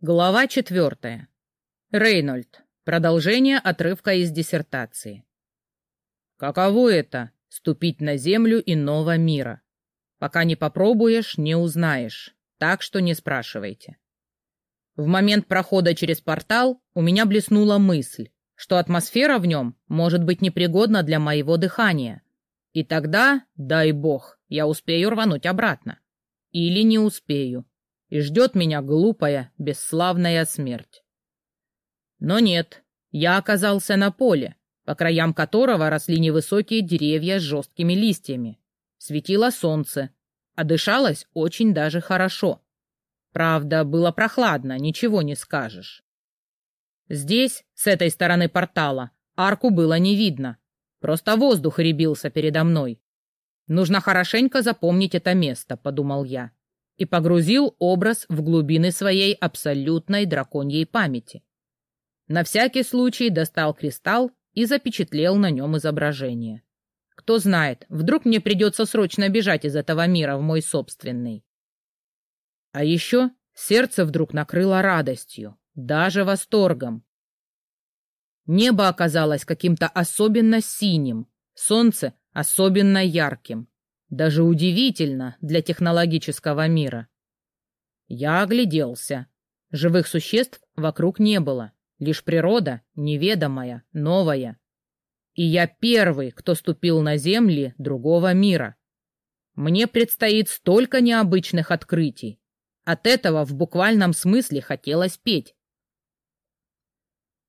Глава четвертая. Рейнольд. Продолжение отрывка из диссертации. Каково это — ступить на землю иного мира? Пока не попробуешь, не узнаешь, так что не спрашивайте. В момент прохода через портал у меня блеснула мысль, что атмосфера в нем может быть непригодна для моего дыхания. И тогда, дай бог, я успею рвануть обратно. Или не успею и ждет меня глупая, бесславная смерть. Но нет, я оказался на поле, по краям которого росли невысокие деревья с жесткими листьями. Светило солнце, а дышалось очень даже хорошо. Правда, было прохладно, ничего не скажешь. Здесь, с этой стороны портала, арку было не видно. Просто воздух рябился передо мной. Нужно хорошенько запомнить это место, подумал я и погрузил образ в глубины своей абсолютной драконьей памяти. На всякий случай достал кристалл и запечатлел на нем изображение. Кто знает, вдруг мне придется срочно бежать из этого мира в мой собственный. А еще сердце вдруг накрыло радостью, даже восторгом. Небо оказалось каким-то особенно синим, солнце особенно ярким. Даже удивительно для технологического мира. Я огляделся. Живых существ вокруг не было. Лишь природа, неведомая, новая. И я первый, кто ступил на земли другого мира. Мне предстоит столько необычных открытий. От этого в буквальном смысле хотелось петь.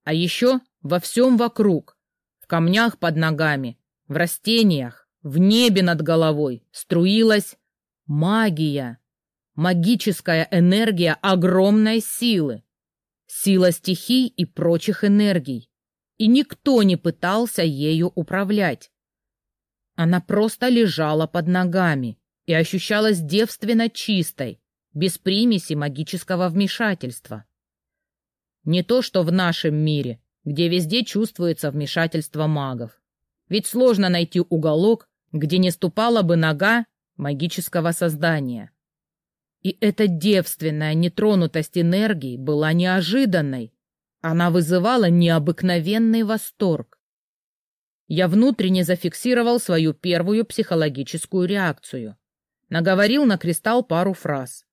А еще во всем вокруг, в камнях под ногами, в растениях, в небе над головой струилась магия, магическая энергия огромной силы, сила стихий и прочих энергий, и никто не пытался ею управлять. Она просто лежала под ногами и ощущалась девственно чистой, без примеси магического вмешательства. Не то, что в нашем мире, где везде чувствуется вмешательство магов. Ведь сложно найти уголок, где не ступала бы нога магического создания. И эта девственная нетронутость энергии была неожиданной. Она вызывала необыкновенный восторг. Я внутренне зафиксировал свою первую психологическую реакцию. Наговорил на кристалл пару фраз.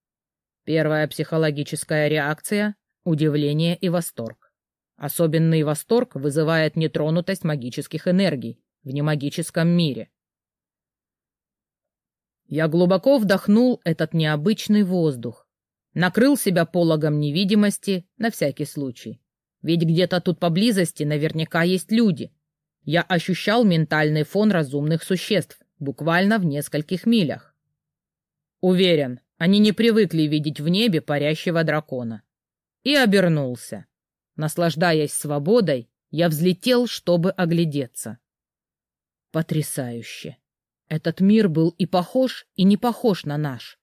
Первая психологическая реакция — удивление и восторг. Особенный восторг вызывает нетронутость магических энергий в немагическом мире. Я глубоко вдохнул этот необычный воздух, накрыл себя пологом невидимости на всякий случай. Ведь где-то тут поблизости наверняка есть люди. Я ощущал ментальный фон разумных существ, буквально в нескольких милях. Уверен, они не привыкли видеть в небе парящего дракона. И обернулся. Наслаждаясь свободой, я взлетел, чтобы оглядеться. Потрясающе! Этот мир был и похож, и не похож на наш.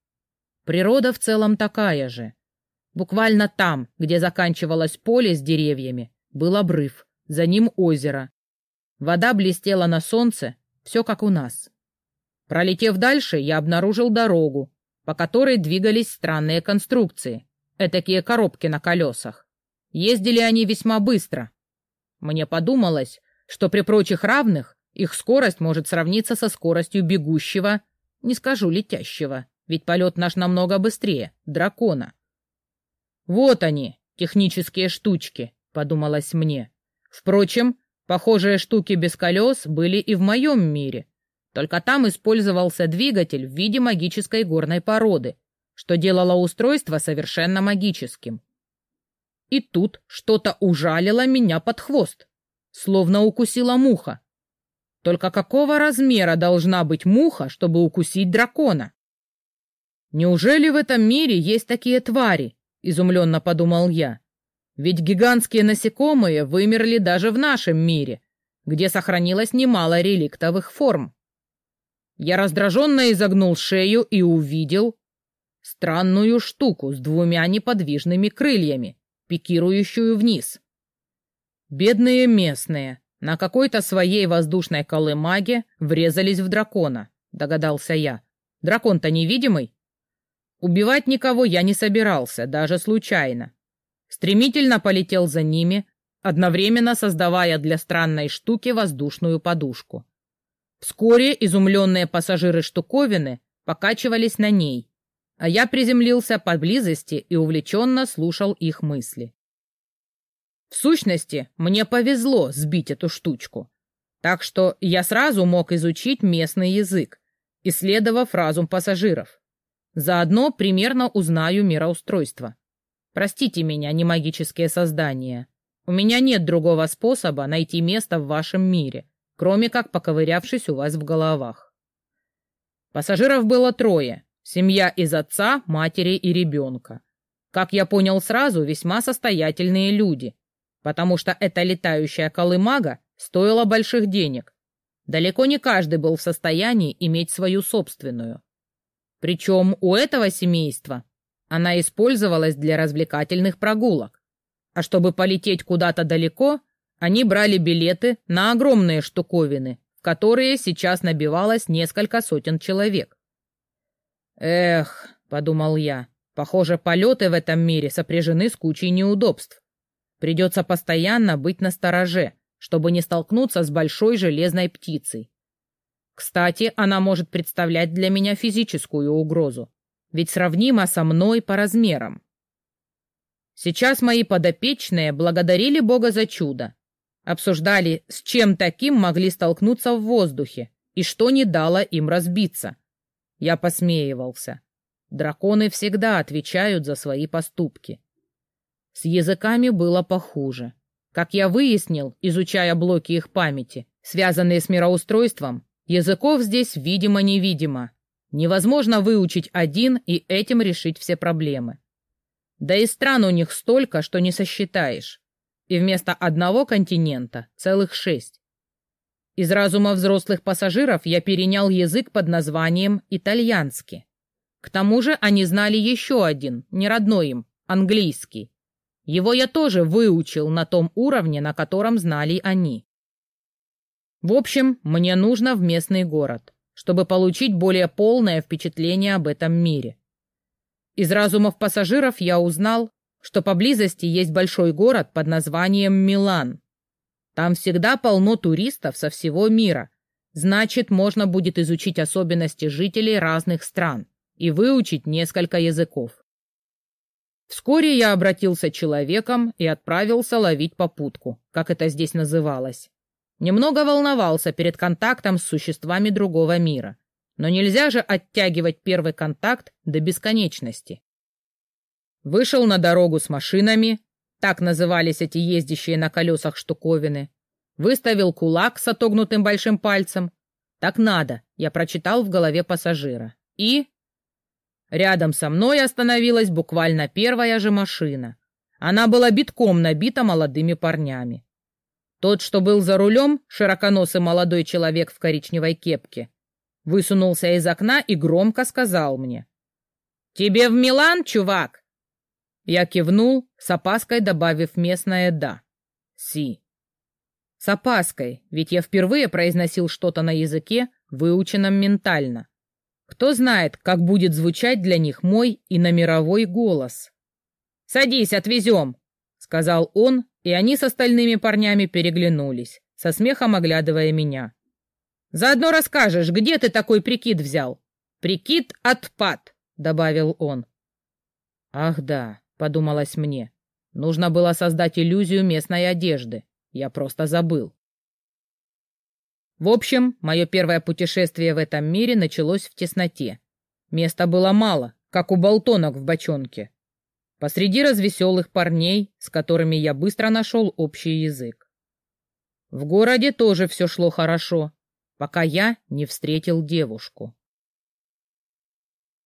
Природа в целом такая же. Буквально там, где заканчивалось поле с деревьями, был обрыв, за ним озеро. Вода блестела на солнце, все как у нас. Пролетев дальше, я обнаружил дорогу, по которой двигались странные конструкции, этакие коробки на колесах. Ездили они весьма быстро. Мне подумалось, что при прочих равных их скорость может сравниться со скоростью бегущего, не скажу летящего, ведь полет наш намного быстрее, дракона. Вот они, технические штучки, подумалось мне. Впрочем, похожие штуки без колес были и в моем мире, только там использовался двигатель в виде магической горной породы, что делало устройство совершенно магическим. И тут что-то ужалило меня под хвост, словно укусила муха. Только какого размера должна быть муха, чтобы укусить дракона? Неужели в этом мире есть такие твари? Изумленно подумал я. Ведь гигантские насекомые вымерли даже в нашем мире, где сохранилось немало реликтовых форм. Я раздраженно изогнул шею и увидел странную штуку с двумя неподвижными крыльями, пикирующую вниз. Бедные местные, на какой-то своей воздушной колымаге врезались в дракона, догадался я. Дракон-то невидимый. Убивать никого я не собирался, даже случайно. стремительно полетел за ними, одновременно создавая для странной штуки воздушную подушку. Вскоре изумленные пассажиры штуковины покачивались на ней, а я приземлился поблизости и увлеченно слушал их мысли. В сущности, мне повезло сбить эту штучку, так что я сразу мог изучить местный язык, исследовав разум пассажиров. Заодно примерно узнаю мироустройство. Простите меня, не магические создания. У меня нет другого способа найти место в вашем мире, кроме как поковырявшись у вас в головах. Пассажиров было трое. Семья из отца, матери и ребенка. Как я понял сразу, весьма состоятельные люди, потому что эта летающая колымага стоила больших денег. Далеко не каждый был в состоянии иметь свою собственную. Причем у этого семейства она использовалась для развлекательных прогулок. А чтобы полететь куда-то далеко, они брали билеты на огромные штуковины, в которые сейчас набивалось несколько сотен человек. «Эх», — подумал я, — «похоже, полеты в этом мире сопряжены с кучей неудобств. Придется постоянно быть настороже, чтобы не столкнуться с большой железной птицей. Кстати, она может представлять для меня физическую угрозу, ведь сравнима со мной по размерам. Сейчас мои подопечные благодарили Бога за чудо, обсуждали, с чем таким могли столкнуться в воздухе и что не дало им разбиться. Я посмеивался. Драконы всегда отвечают за свои поступки. С языками было похуже. Как я выяснил, изучая блоки их памяти, связанные с мироустройством, Языков здесь видимо-невидимо. Невозможно выучить один и этим решить все проблемы. Да и стран у них столько, что не сосчитаешь. И вместо одного континента целых шесть. Из разума взрослых пассажиров я перенял язык под названием итальянский. К тому же они знали еще один, не родной им, английский. Его я тоже выучил на том уровне, на котором знали они. В общем, мне нужно в местный город, чтобы получить более полное впечатление об этом мире. Из разумов пассажиров я узнал, что поблизости есть большой город под названием Милан. Там всегда полно туристов со всего мира. Значит, можно будет изучить особенности жителей разных стран и выучить несколько языков. Вскоре я обратился человеком и отправился ловить попутку, как это здесь называлось. Немного волновался перед контактом с существами другого мира. Но нельзя же оттягивать первый контакт до бесконечности. Вышел на дорогу с машинами, так назывались эти ездящие на колесах штуковины. Выставил кулак с отогнутым большим пальцем. Так надо, я прочитал в голове пассажира. И... Рядом со мной остановилась буквально первая же машина. Она была битком набита молодыми парнями. Тот, что был за рулем, широконосый молодой человек в коричневой кепке, высунулся из окна и громко сказал мне. «Тебе в Милан, чувак?» Я кивнул, с опаской добавив местное «да». «Си». С опаской, ведь я впервые произносил что-то на языке, выученном ментально. Кто знает, как будет звучать для них мой и на мировой голос. «Садись, отвезем», — сказал он, и они с остальными парнями переглянулись, со смехом оглядывая меня. «Заодно расскажешь, где ты такой прикид взял?» «Прикид отпад», — добавил он. «Ах да», — подумалось мне, — нужно было создать иллюзию местной одежды. Я просто забыл. В общем, мое первое путешествие в этом мире началось в тесноте. Места было мало, как у болтонок в бочонке посреди развеселых парней, с которыми я быстро нашел общий язык. В городе тоже все шло хорошо, пока я не встретил девушку.